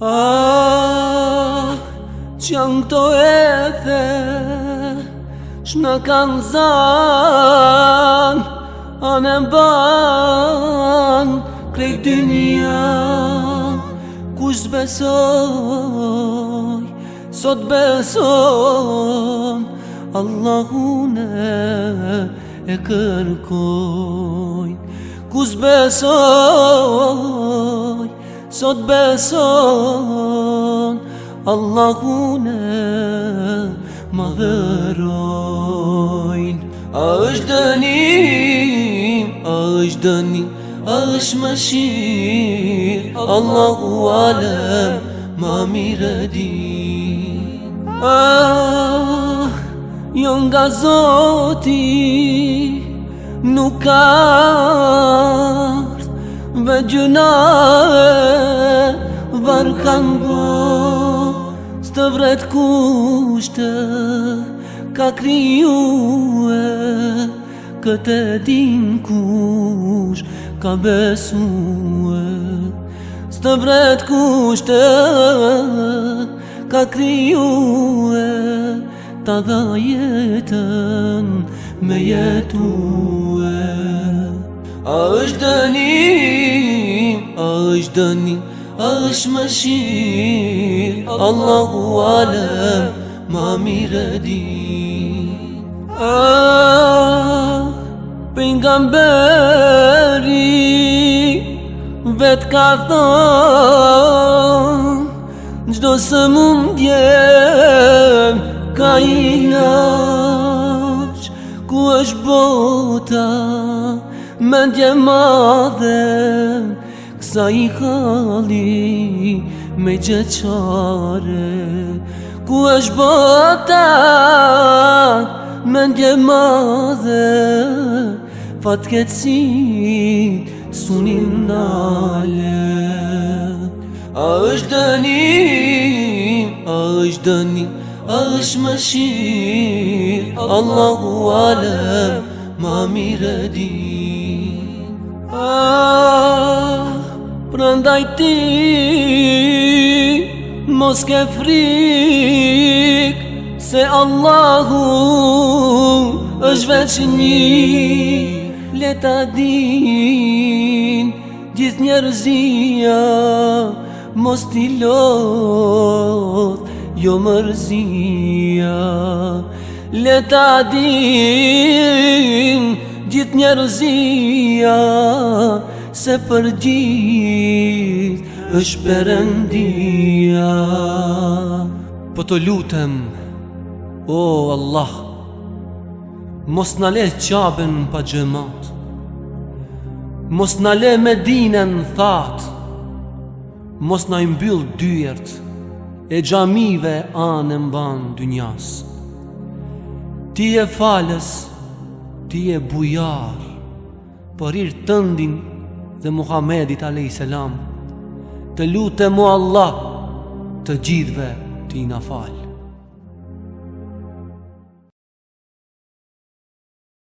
A, ah, që janë këto e the, në kanë zanë, anë e banë, krej dy një janë, kush besoj, sot beson, Allahune e kërkojnë, ku të besoj, sot beson Allahune më dhërojn A është dënim, a është dënim, a është më shir Allahu alem më mirë di Ah, jo nga zoti nuk ka Ve gjunahe Varë kanë bu Së të Ka kriju e Këtë din kush Ka besu e Së të vret Ka kriju e Ta dha jetën Me jetu e A është dënin është dëni, është më shirë Allahu ale, Ma redi A, për nga mberi Vetë ka thonë Në gjdo se mund jem Ka i nësh Ku është bota Mëndje madhe سعی خالی مجا چاره قوش باتن men گه مازه suninale سونین ناله Ağaçdanım, ağaçdanım, ağaçmaşir Allahu alem mamiredi Ağaçdanım ah. Pra ti Mos ke frik Se Allahu është veç një Leta din Gjith njerëzia Mos t'i lot Jo mërzia Leta din Gjith njerëzia se për gjithë është përëndia Po të lutëm, o oh Allah Mos në le qabën pa gjëmat Mos në le medinën thatë Mos në imbyllë dyert E gjamive anë mban dynjas Ti e falës, ti e bujar Por irë tëndin dhe Muhamedit alayhis salam. Të lutem u Allah të gjithëve t'i na falë.